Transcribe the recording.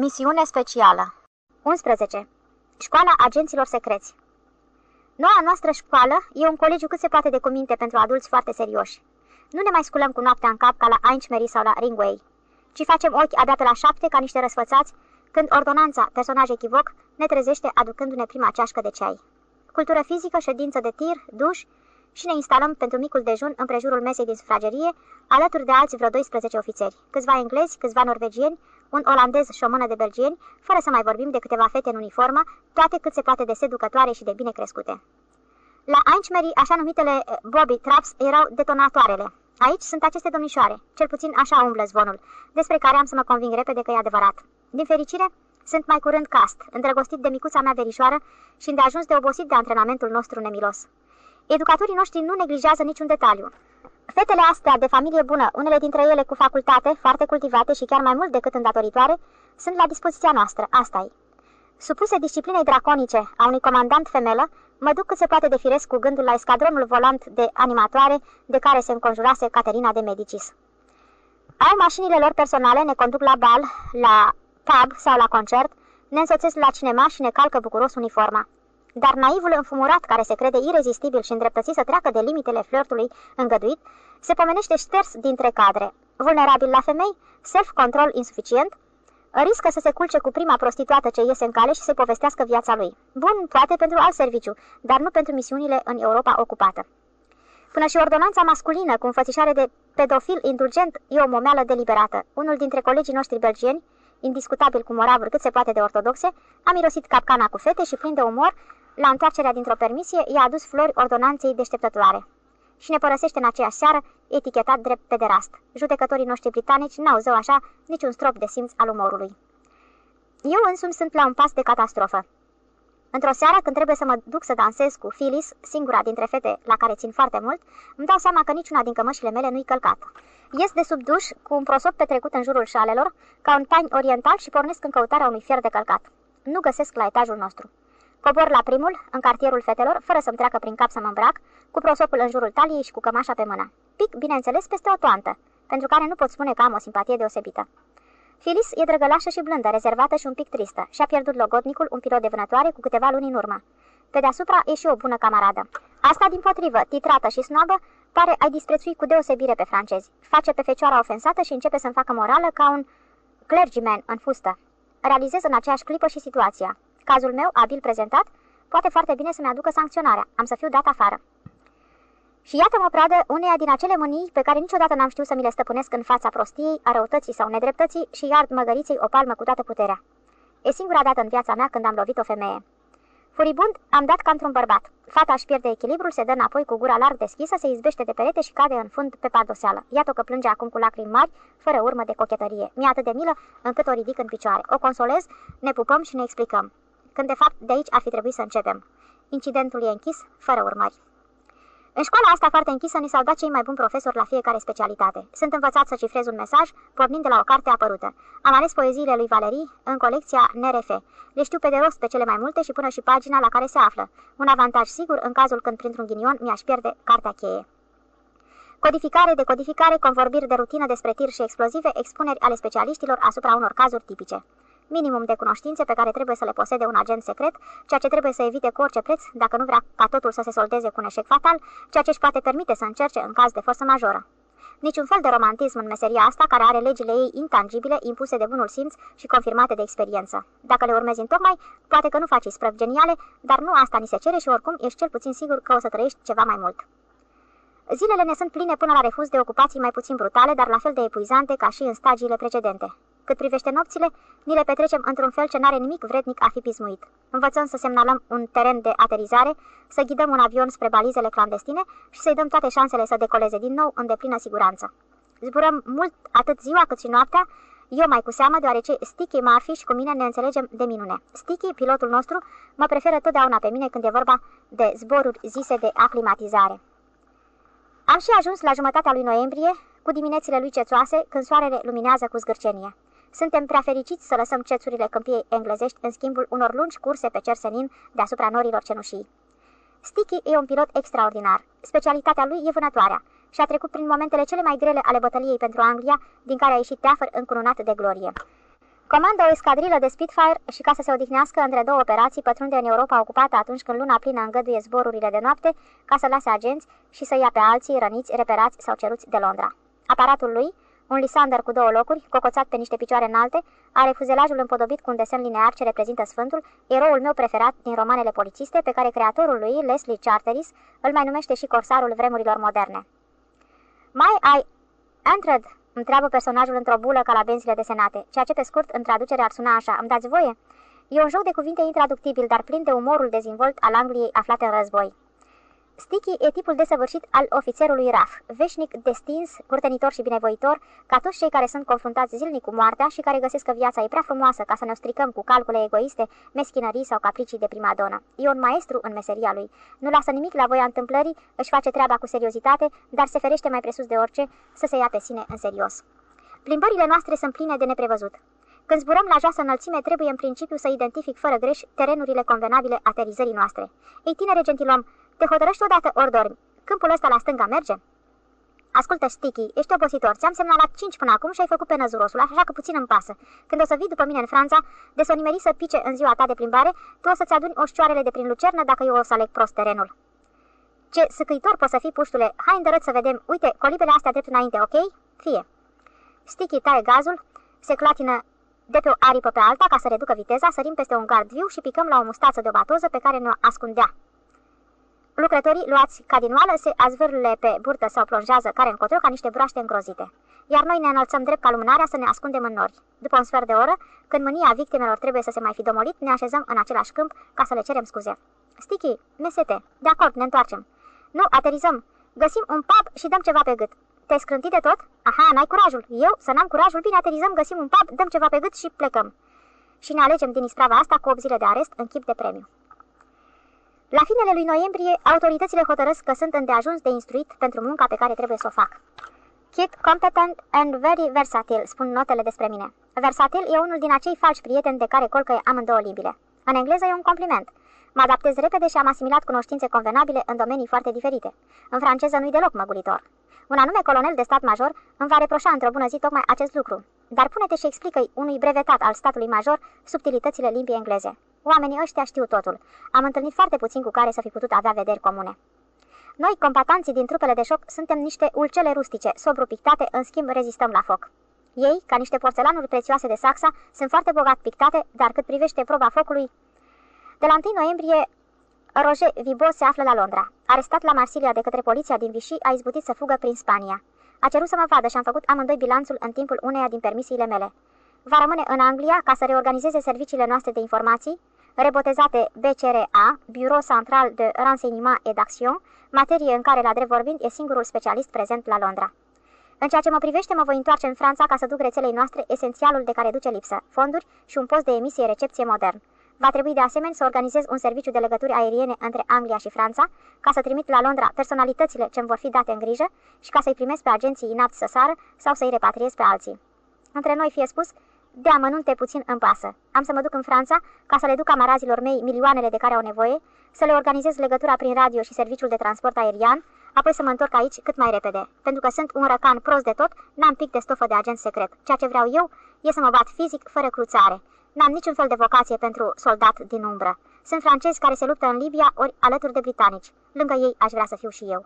Misiune specială 11. Școala agenților secreți Noua noastră școală e un colegiu cât se poate de cuminte pentru adulți foarte serioși. Nu ne mai sculăm cu noaptea în cap ca la Ainchmeri sau la Ringway, ci facem ochi abia pe la șapte ca niște răsfățați când ordonanța, personaj echivoc, ne trezește aducându-ne prima ceașcă de ceai. Cultură fizică, ședință de tir, duș și ne instalăm pentru micul dejun în prejurul mesei din sufragerie, alături de alți vreo 12 ofițeri, câțiva englezi, câțiva norvegieni, un olandez și o mână de belgieni, fără să mai vorbim de câteva fete în uniformă, toate cât se poate de seducătoare și de bine crescute. La Ainchmeri, așa numitele eh, Bobby Traps erau detonatoarele. Aici sunt aceste domnișoare, cel puțin așa umblă zvonul, despre care am să mă conving repede că e adevărat. Din fericire, sunt mai curând cast, îndrăgostit de micuța mea verișoară și ajuns de obosit de antrenamentul nostru nemilos. Educatorii noștri nu neglijează niciun detaliu. Fetele astea de familie bună, unele dintre ele cu facultate, foarte cultivate și chiar mai mult decât îndatoritoare, sunt la dispoziția noastră, asta -i. Supuse disciplinei draconice a unui comandant femelă, mă duc cât se poate de firesc cu gândul la escadronul volant de animatoare de care se înconjurase Caterina de Medicis. Au mașinile lor personale, ne conduc la bal, la pub sau la concert, ne însoțesc la cinema și ne calcă bucuros uniforma. Dar naivul înfumurat, care se crede irezistibil și îndreptățit să treacă de limitele flirtului îngăduit, se pomenește șters dintre cadre. Vulnerabil la femei, self-control insuficient, riscă să se culce cu prima prostituată ce iese în cale și să povestească viața lui. Bun, poate pentru alt serviciu, dar nu pentru misiunile în Europa ocupată. Până și ordonanța masculină, cu înfățișare de pedofil indulgent, e o momeală deliberată. Unul dintre colegii noștri belgieni, indiscutabil cu moravuri cât se poate de ortodoxe, a mirosit capcana cu fete și, plin de umor, la întoarcerea dintr-o permisie, i-a adus flori ordonanței deșteptătoare. Și ne părăsește în aceeași seară, etichetat drept pederast. Judecătorii noștri britanici n-au zău așa niciun strop de simț al umorului. Eu însumi sunt la un pas de catastrofă. Într-o seară, când trebuie să mă duc să dansez cu Phyllis, singura dintre fete la care țin foarte mult, îmi dau seama că niciuna din cămășile mele nu-i călcat. Ies de sub duș cu un prosop petrecut în jurul șalelor, ca un taini oriental și pornesc în căutarea unui fier de călcat. Nu găsesc la etajul nostru. Cobor la primul, în cartierul fetelor, fără să-mi treacă prin cap să mă îmbrac, cu prosopul în jurul taliei și cu cămașa pe mână. Pic, bineînțeles, peste o toantă, pentru care nu pot spune că am o simpatie deosebită. Filis e drăgălașă și blândă, rezervată și un pic tristă. Și-a pierdut logodnicul, un pilot de vânătoare, cu câteva luni în urmă. Pe deasupra e și o bună camaradă. Asta, din potrivă, titrată și snobă, pare ai disprețui cu deosebire pe francezi. Face pe fecioara ofensată și începe să-mi facă morală ca un clergyman în fustă. Realizez în aceeași clipă și situația. Cazul meu, abil prezentat, poate foarte bine să-mi aducă sancționarea. Am să fiu dat afară. Și iată-mă pradă uneia din acele mânii pe care niciodată n-am știut să mi le stăpânesc în fața prostiei, a răutății sau nedreptății și iard măgăriței o palmă cu toată puterea. E singura dată în viața mea când am lovit o femeie. Furibund, am dat ca într-un bărbat. Fata își pierde echilibrul, se dă înapoi cu gura larg deschisă, se izbește de perete și cade în fund pe pardoseală. Iată că plânge acum cu lacrimi mari, fără urmă de cochetărie. Mi-e atât de milă încât o ridic în picioare. O consolez, ne pupăm și ne explicăm. Când de fapt de aici ar fi trebuit să începem. Incidentul e închis, fără urmări. În școala asta foarte închisă ni s-au dat cei mai buni profesori la fiecare specialitate. Sunt învățat să cifrez un mesaj, pornind de la o carte apărută. Am ales poeziile lui Valerii în colecția NRF. Le știu pe de rost pe cele mai multe și până și pagina la care se află. Un avantaj sigur în cazul când printr-un ghinion mi-aș pierde cartea cheie. Codificare, decodificare, convorbiri de rutină despre tir și explozive, expuneri ale specialiștilor asupra unor cazuri tipice minimum de cunoștințe pe care trebuie să le posede un agent secret, ceea ce trebuie să evite cu orice preț dacă nu vrea ca totul să se soldeze cu un eșec fatal, ceea ce își poate permite să încerce în caz de forță majoră. Niciun fel de romantism în meseria asta, care are legile ei intangibile, impuse de bunul simț și confirmate de experiență. Dacă le urmezi în tocmai, poate că nu faci sprăv geniale, dar nu asta ni se cere și oricum ești cel puțin sigur că o să trăiești ceva mai mult. Zilele ne sunt pline până la refuz de ocupații mai puțin brutale, dar la fel de epuizante ca și în stagiile precedente. Cât privește nopțile, ni le petrecem într-un fel ce n-are nimic vrednic a fi pismuit. Învățăm să semnalăm un teren de aterizare, să ghidăm un avion spre balizele clandestine și să-i dăm toate șansele să decoleze din nou în deplină siguranță. Zburăm mult atât ziua cât și noaptea, eu mai cu seamă, deoarece Sticky Murphy și cu mine ne înțelegem de minune. Sticky, pilotul nostru, mă preferă totdeauna pe mine când e vorba de zboruri zise de aclimatizare. Am și ajuns la jumătatea lui noiembrie, cu diminețile lui cețoase, când soarele luminează cu zgârcenie. Suntem prea fericiți să lăsăm cețurile câmpiei englezești în schimbul unor lungi curse pe cer senin deasupra norilor cenușii. Sticky e un pilot extraordinar. Specialitatea lui e vânătoarea și a trecut prin momentele cele mai grele ale bătăliei pentru Anglia, din care a ieșit teafăr încununat de glorie. Comandă o escadrilă de Spitfire și ca să se odihnească între două operații, pătrunde în Europa ocupată atunci când luna plină îngăduie zborurile de noapte ca să lase agenți și să ia pe alții răniți, reperați sau ceruți de Londra. Aparatul lui, un Lisander cu două locuri, cocoțat pe niște picioare înalte, are fuzelajul împodobit cu un desen linear ce reprezintă Sfântul, eroul meu preferat din romanele polițiste, pe care creatorul lui, Leslie Charteris, îl mai numește și corsarul vremurilor moderne. Mai ai entered Întreabă personajul într-o bulă ca la benzile desenate, ceea ce pe scurt în traducere ar suna așa. Îmi dați voie? E un joc de cuvinte intraductibil, dar plin de umorul dezvolt al Angliei aflate în război. Sticky e tipul desăvârșit al ofițerului Raf, veșnic destins, curtenitor și binevoitor, ca toți cei care sunt confruntați zilnic cu moartea și care găsesc că viața e prea frumoasă ca să ne stricăm cu calcule egoiste, meschinării sau capricii de primadonă. E un maestru în meseria lui. Nu lasă nimic la voia întâmplării, își face treaba cu seriozitate, dar se ferește mai presus de orice să se ia pe sine în serios. Plimbările noastre sunt pline de neprevăzut. Când zburăm la joasă înălțime, trebuie în principiu să identific fără greș terenurile convenabile aterizării noastre. Ei, tinere gentilom, te hotărăști odată ori dormi. Câmpul ăsta la stânga merge? Ascultă, Sticky, ești obositor. Ți-am semnat la 5 până acum și ai făcut pe năzurosul, așa că puțin îmi pasă. Când o să vii după mine în Franța, de să nimeri să pice în ziua ta de plimbare, tu o să-ți aduni oșcioarele de prin lucernă dacă eu o să aleg prost terenul. Ce săcăitor poți să fii, puștule. Hai îndărât să vedem. Uite, colibele astea drept înainte, ok? Fie. Sticky taie gazul, se clatină de pe o aripă pe alta ca să reducă viteza, sărim peste un gard viu și picăm la o mustață de o batoză pe care ne ascundea. Lucrătorii luați ca din oală se azvârle pe burtă sau plonjează care încotro ca niște broaște îngrozite. Iar noi ne înălțăm drept ca lumânarea să ne ascundem în nori. După un sfert de oră, când mânia victimelor trebuie să se mai fi domolit, ne așezăm în același câmp ca să le cerem scuze. Sticky, mesete, de acord, ne întoarcem. Nu, aterizăm. Găsim un pub și dăm ceva pe gât. Te-ai scrântit de tot? Aha, n-ai curajul. Eu, să n-am curajul, bine aterizăm, găsim un pub, dăm ceva pe gât și plecăm. Și ne alegem din isprava asta cu 8 zile de arest în chip de premiu. La finele lui noiembrie, autoritățile hotărăsc că sunt îndeajuns de instruit pentru munca pe care trebuie să o fac. Kid, competent and very versatile, spun notele despre mine. Versatil e unul din acei falși prieteni de care colcă amândouă limbile. În engleză e un compliment. Mă adaptez repede și am asimilat cunoștințe convenabile în domenii foarte diferite. În franceză nu-i deloc măgulitor. Un anume colonel de stat major îmi va reproșa într-o bună zi tocmai acest lucru. Dar pune-te și explică unui brevetat al statului major subtilitățile limbii engleze. Oamenii ăștia știu totul. Am întâlnit foarte puțin cu care să fi putut avea vederi comune. Noi, compatanții din trupele de șoc, suntem niște ulcele rustice, sobru pictate, în schimb rezistăm la foc. Ei, ca niște porțelanuri prețioase de saxa, sunt foarte bogat pictate, dar cât privește proba focului... De la 1 noiembrie, Roger Vibos se află la Londra. Arestat la Marsilia de către poliția din Vichy, a izbutit să fugă prin Spania. A cerut să mă vadă și am făcut amândoi bilanțul în timpul uneia din permisiile mele. Va rămâne în Anglia ca să reorganizeze serviciile noastre de informații, rebotezate BCRA, Bureau Central de Renseignement et d'Action, materie în care, la drept vorbind, e singurul specialist prezent la Londra. În ceea ce mă privește, mă voi întoarce în Franța ca să duc rețelei noastre esențialul de care duce lipsă, fonduri și un post de emisie-recepție modern. Va trebui de asemenea să organizez un serviciu de legături aeriene între Anglia și Franța, ca să trimit la Londra personalitățile ce îmi vor fi date în grijă și ca să-i primesc pe agenții inapți să sară sau să-i repatriez pe alții. Între noi fie spus, de amănunte puțin în pasă. Am să mă duc în Franța ca să le duc camarazilor mei milioanele de care au nevoie, să le organizez legătura prin radio și serviciul de transport aerian, apoi să mă întorc aici cât mai repede. Pentru că sunt un răcan prost de tot, n-am pic de stofă de agent secret. Ceea ce vreau eu e să mă bat fizic, fără cruțare. N-am niciun fel de vocație pentru soldat din umbră. Sunt francezi care se luptă în Libia ori alături de britanici. Lângă ei aș vrea să fiu și eu.